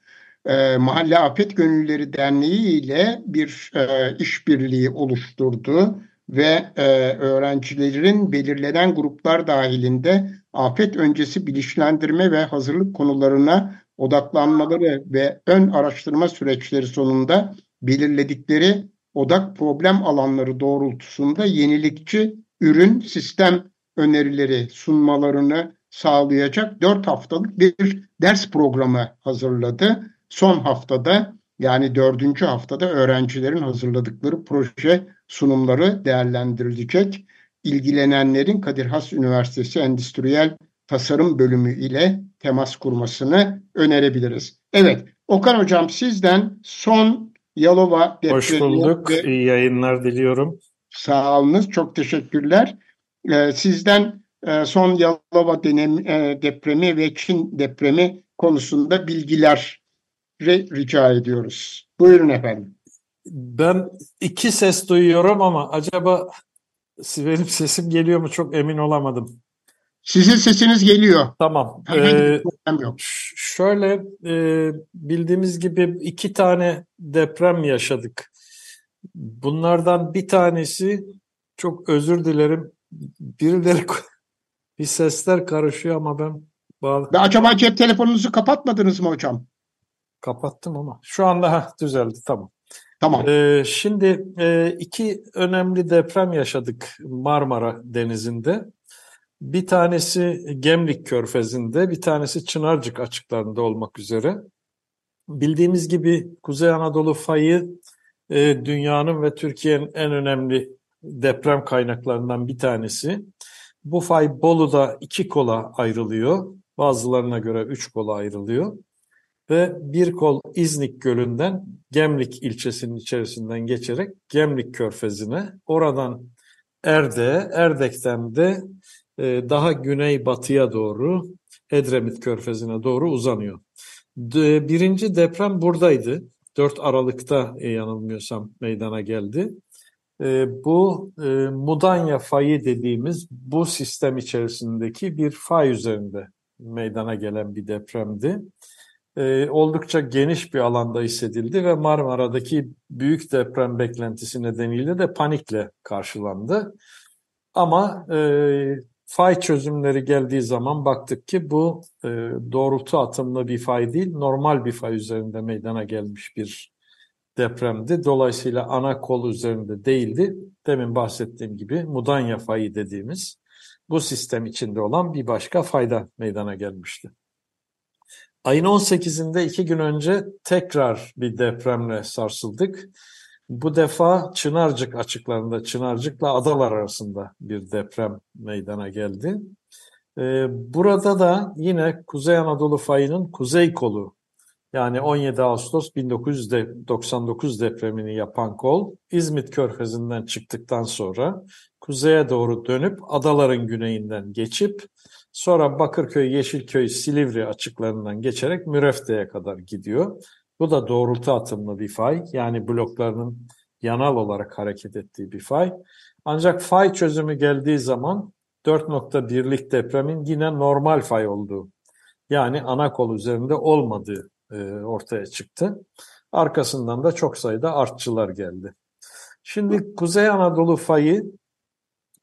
e, Mahalle Afet Gönülleri Derneği ile bir e, işbirliği oluşturdu ve e, öğrencilerin belirlenen gruplar dahilinde afet öncesi bilinçlendirme ve hazırlık konularına odaklanmaları ve ön araştırma süreçleri sonunda belirledikleri odak problem alanları doğrultusunda yenilikçi ürün sistem önerileri sunmalarını sağlayacak dört haftalık bir ders programı hazırladı son haftada yani dördüncü haftada öğrencilerin hazırladıkları proje sunumları değerlendirilecek. İlgilenenlerin Kadir Has Üniversitesi Endüstriyel Tasarım Bölümü ile temas kurmasını önerebiliriz. Evet, Okan Hocam sizden son Yalova depremi... Hoş bulduk, ve... iyi yayınlar diliyorum. Sağ olunuz, çok teşekkürler. Ee, sizden e, son Yalova e, depremi ve Çin depremi konusunda bilgiler rica ediyoruz. Buyurun efendim. Ben iki ses duyuyorum ama acaba benim sesim geliyor mu çok emin olamadım. Sizin sesiniz geliyor. Tamam. Ee, yok. Şöyle e, bildiğimiz gibi iki tane deprem yaşadık. Bunlardan bir tanesi çok özür dilerim. Birileri bir sesler karışıyor ama ben bağlı. Acaba cep telefonunuzu kapatmadınız mı hocam? Kapattım ama şu anda ha, düzeldi tamam. Tamam. Ee, şimdi e, iki önemli deprem yaşadık Marmara Denizi'nde. Bir tanesi Gemlik Körfezi'nde, bir tanesi Çınarcık açıklarında olmak üzere. Bildiğimiz gibi Kuzey Anadolu fayı e, dünyanın ve Türkiye'nin en önemli deprem kaynaklarından bir tanesi. Bu fay Bolu'da iki kola ayrılıyor. Bazılarına göre üç kola ayrılıyor. Ve bir kol İznik Gölü'nden Gemlik ilçesinin içerisinden geçerek Gemlik Körfezi'ne, oradan Erde, Erdek'ten de e, daha güney-batıya doğru Edremit Körfezi'ne doğru uzanıyor. Birinci deprem buradaydı. 4 Aralık'ta e, yanılmıyorsam meydana geldi. E, bu Mudanya fayı dediğimiz bu sistem içerisindeki bir fay üzerinde meydana gelen bir depremdi. Oldukça geniş bir alanda hissedildi ve Marmara'daki büyük deprem beklentisi nedeniyle de panikle karşılandı. Ama fay çözümleri geldiği zaman baktık ki bu e, doğrultu atımlı bir fay değil, normal bir fay üzerinde meydana gelmiş bir depremdi. Dolayısıyla ana kol üzerinde değildi. Demin bahsettiğim gibi Mudanya fayı dediğimiz bu sistem içinde olan bir başka fayda meydana gelmişti. Ayın 18'inde iki gün önce tekrar bir depremle sarsıldık. Bu defa Çınarcık açıklarında, Çınarcık'la adalar arasında bir deprem meydana geldi. Ee, burada da yine Kuzey Anadolu fayının kuzey kolu, yani 17 Ağustos 1999 depremini yapan kol, İzmit Körfezi'nden çıktıktan sonra kuzeye doğru dönüp adaların güneyinden geçip sonra Bakırköy, Yeşilköy, Silivri açıklarından geçerek Mürefte'ye kadar gidiyor. Bu da doğrultu atımlı bir fay. Yani bloklarının yanal olarak hareket ettiği bir fay. Ancak fay çözümü geldiği zaman 4.1'lik depremin yine normal fay olduğu yani ana kol üzerinde olmadığı e, ortaya çıktı. Arkasından da çok sayıda artçılar geldi. Şimdi Kuzey Anadolu fayı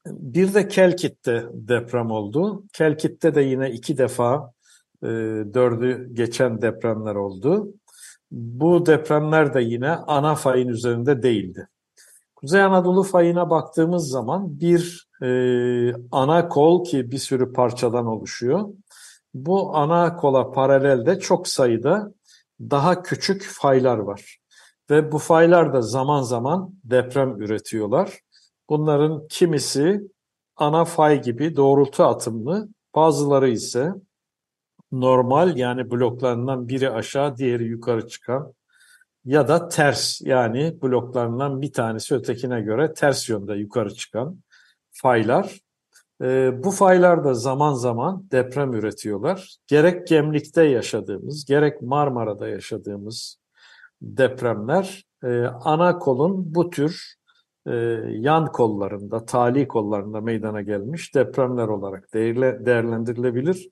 bir de Kelkit'te deprem oldu. Kelkit'te de yine iki defa e, dördü geçen depremler oldu. Bu depremler de yine ana fayın üzerinde değildi. Kuzey Anadolu fayına baktığımız zaman bir e, ana kol ki bir sürü parçadan oluşuyor. Bu ana kola paralelde çok sayıda daha küçük faylar var. Ve bu faylar da zaman zaman deprem üretiyorlar. Bunların kimisi ana fay gibi doğrultu atımlı, bazıları ise normal yani bloklarından biri aşağı diğeri yukarı çıkan ya da ters yani bloklarından bir tanesi ötekine göre ters yönde yukarı çıkan faylar. E, bu faylar da zaman zaman deprem üretiyorlar. Gerek Gemlik'te yaşadığımız, gerek Marmara'da yaşadığımız depremler e, ana kolun bu tür e, yan kollarında, tali kollarında meydana gelmiş depremler olarak değerlendirilebilir.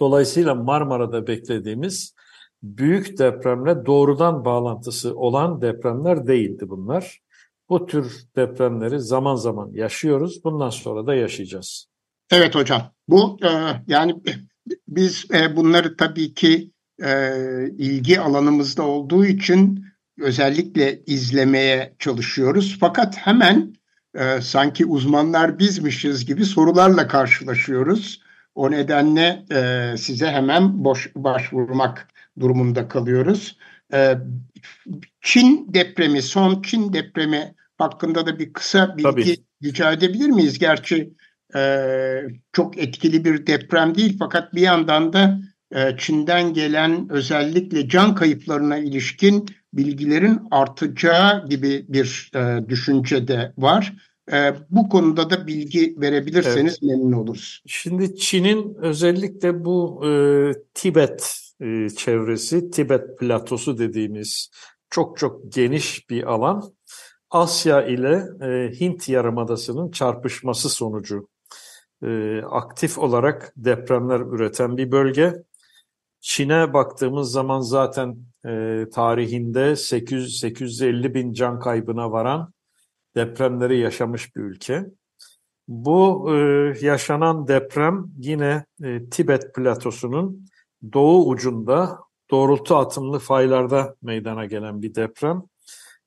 Dolayısıyla Marmara'da beklediğimiz büyük depremle doğrudan bağlantısı olan depremler değildi bunlar. Bu tür depremleri zaman zaman yaşıyoruz. Bundan sonra da yaşayacağız. Evet hocam. Bu e, yani biz e, bunları tabii ki e, ilgi alanımızda olduğu için özellikle izlemeye çalışıyoruz. Fakat hemen e, sanki uzmanlar bizmişiz gibi sorularla karşılaşıyoruz. O nedenle e, size hemen boş, başvurmak durumunda kalıyoruz. E, Çin depremi, son Çin depremi hakkında da bir kısa bilgi Tabii. rica edebilir miyiz? Gerçi e, çok etkili bir deprem değil fakat bir yandan da e, Çin'den gelen özellikle can kayıplarına ilişkin bilgilerin artacağı gibi bir e, düşünce de var. E, bu konuda da bilgi verebilirseniz evet. memnun oluruz. Şimdi Çin'in özellikle bu e, Tibet e, çevresi, Tibet platosu dediğimiz çok çok geniş bir alan. Asya ile e, Hint Yarımadası'nın çarpışması sonucu e, aktif olarak depremler üreten bir bölge. Çin'e baktığımız zaman zaten e, tarihinde 800-850 bin can kaybına varan depremleri yaşamış bir ülke. Bu e, yaşanan deprem yine e, Tibet platosunun doğu ucunda doğrultu atımlı faylarda meydana gelen bir deprem.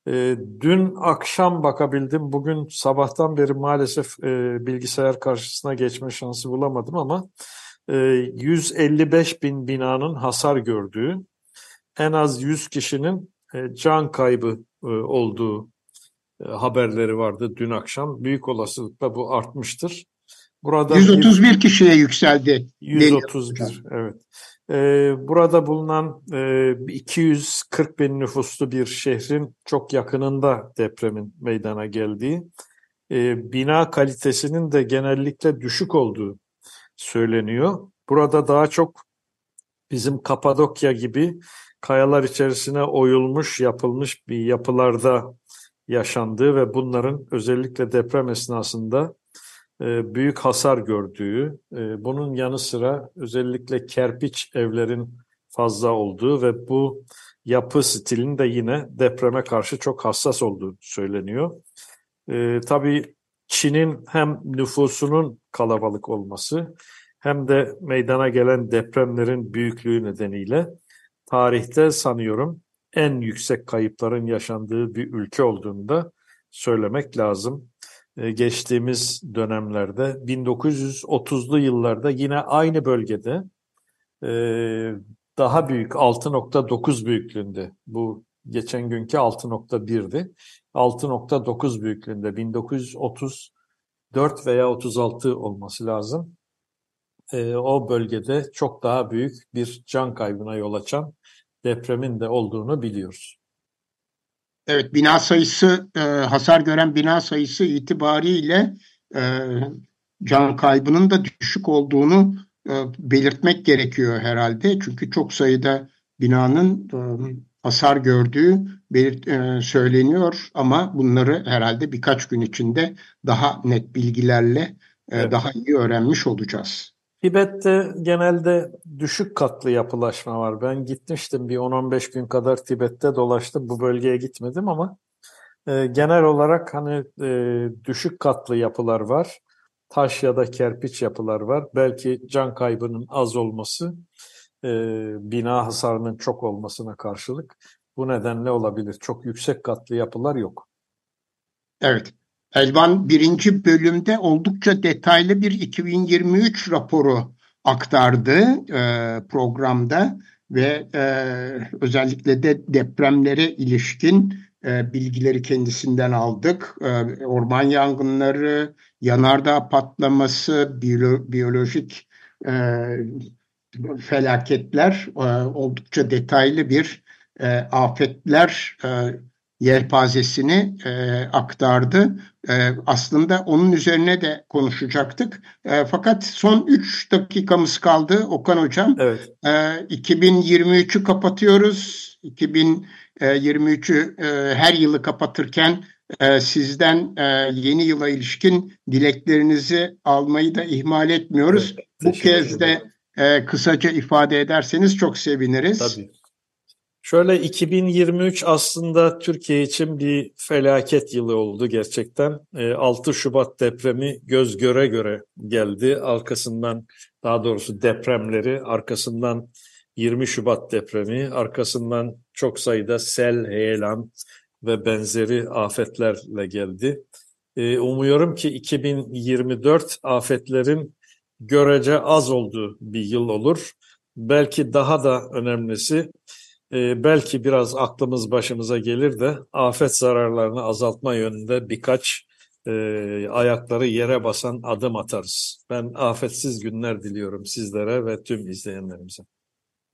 E, dün akşam bakabildim. Bugün sabahtan beri maalesef e, bilgisayar karşısına geçme şansı bulamadım ama 155 bin binanın hasar gördüğü, en az 100 kişinin e, can kaybı e, olduğu haberleri vardı dün akşam. Büyük olasılıkla bu artmıştır. Burada 131 bir, kişiye yükseldi. 131 evet. Ee, burada bulunan e, 240 bin nüfuslu bir şehrin çok yakınında depremin meydana geldiği, e, bina kalitesinin de genellikle düşük olduğu söyleniyor. Burada daha çok bizim Kapadokya gibi kayalar içerisine oyulmuş, yapılmış bir yapılarda yaşandığı ve bunların özellikle deprem esnasında e, büyük hasar gördüğü, e, bunun yanı sıra özellikle kerpiç evlerin fazla olduğu ve bu yapı stilinin de yine depreme karşı çok hassas olduğu söyleniyor. E, tabii Çin'in hem nüfusunun kalabalık olması hem de meydana gelen depremlerin büyüklüğü nedeniyle tarihte sanıyorum en yüksek kayıpların yaşandığı bir ülke olduğunu da söylemek lazım. Ee, geçtiğimiz dönemlerde 1930'lu yıllarda yine aynı bölgede e, daha büyük 6.9 büyüklüğünde bu geçen günkü 6.1'di. 6.9 büyüklüğünde 1934 veya 36 olması lazım. E, o bölgede çok daha büyük bir can kaybına yol açan depremin de olduğunu biliyoruz. Evet, bina sayısı, e, hasar gören bina sayısı itibariyle e, can kaybının da düşük olduğunu e, belirtmek gerekiyor herhalde. Çünkü çok sayıda binanın e, hasar gördüğü belirt, e, söyleniyor ama bunları herhalde birkaç gün içinde daha net bilgilerle e, evet. daha iyi öğrenmiş olacağız. Tibet'te genelde düşük katlı yapılaşma var. Ben gitmiştim bir 10-15 gün kadar Tibet'te dolaştım. Bu bölgeye gitmedim ama e, genel olarak hani e, düşük katlı yapılar var. Taş ya da kerpiç yapılar var. Belki can kaybının az olması e, bina hasarının çok olmasına karşılık bu nedenle olabilir. Çok yüksek katlı yapılar yok. Evet. Elvan birinci bölümde oldukça detaylı bir 2023 raporu aktardı e, programda ve e, özellikle de depremlere ilişkin e, bilgileri kendisinden aldık. E, orman yangınları, yanardağ patlaması, biyolo biyolojik e, felaketler e, oldukça detaylı bir e, afetler e, yelpazesini e, aktardı. E, aslında onun üzerine de konuşacaktık. E, fakat son 3 dakikamız kaldı Okan Hocam. Evet. E, 2023'ü kapatıyoruz. 2023'ü e, her yılı kapatırken e, sizden e, yeni yıla ilişkin dileklerinizi almayı da ihmal etmiyoruz. Evet, Bu kez de e, kısaca ifade ederseniz çok seviniriz. Tabii. Şöyle 2023 aslında Türkiye için bir felaket yılı oldu gerçekten. 6 ee, Şubat depremi göz göre göre geldi. Arkasından daha doğrusu depremleri, arkasından 20 Şubat depremi, arkasından çok sayıda sel, heyelan ve benzeri afetlerle geldi. Ee, umuyorum ki 2024 afetlerin görece az olduğu bir yıl olur. Belki daha da önemlisi e, belki biraz aklımız başımıza gelir de afet zararlarını azaltma yönünde birkaç e, ayakları yere basan adım atarız. Ben afetsiz günler diliyorum sizlere ve tüm izleyenlerimize.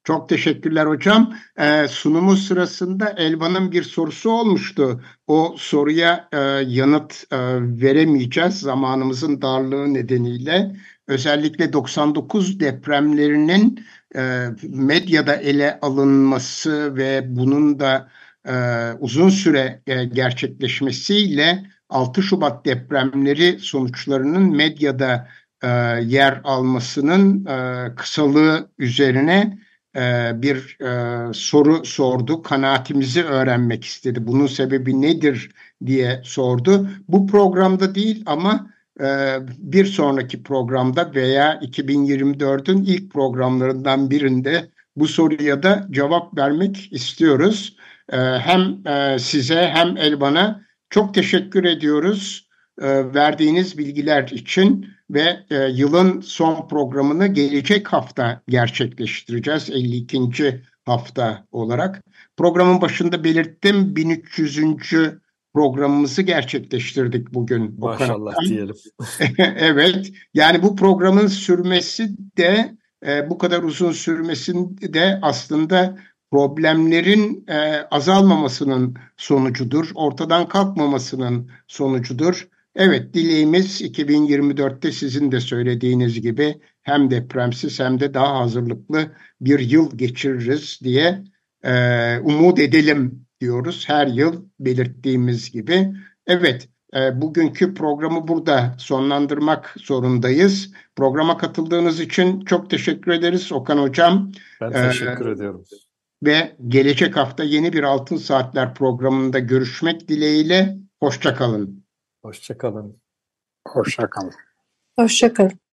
Çok teşekkürler hocam. Ee, sunumuz sırasında Elvan'ın bir sorusu olmuştu. O soruya e, yanıt e, veremeyeceğiz zamanımızın darlığı nedeniyle. Özellikle 99 depremlerinin e, medyada ele alınması ve bunun da e, uzun süre e, gerçekleşmesiyle 6 Şubat depremleri sonuçlarının medyada e, yer almasının e, kısalığı üzerine e, bir e, soru sordu. Kanaatimizi öğrenmek istedi. Bunun sebebi nedir diye sordu. Bu programda değil ama bir sonraki programda veya 2024'ün ilk programlarından birinde bu soruya da cevap vermek istiyoruz. Ee, hem e, size hem Elvan'a çok teşekkür ediyoruz e, verdiğiniz bilgiler için ve e, yılın son programını gelecek hafta gerçekleştireceğiz 52. hafta olarak. Programın başında belirttim 1300 programımızı gerçekleştirdik bugün. Maşallah diyelim. evet. Yani bu programın sürmesi de e, bu kadar uzun sürmesinde de aslında problemlerin e, azalmamasının sonucudur. Ortadan kalkmamasının sonucudur. Evet dileğimiz 2024'te sizin de söylediğiniz gibi hem depremsiz hem de daha hazırlıklı bir yıl geçiririz diye e, umut edelim diyoruz her yıl belirttiğimiz gibi. Evet e, bugünkü programı burada sonlandırmak zorundayız. Programa katıldığınız için çok teşekkür ederiz Okan Hocam. Ben teşekkür ee, ediyorum. Ve gelecek hafta yeni bir Altın Saatler programında görüşmek dileğiyle. Hoşçakalın. Hoşçakalın. Hoşçakalın. Hoşçakalın.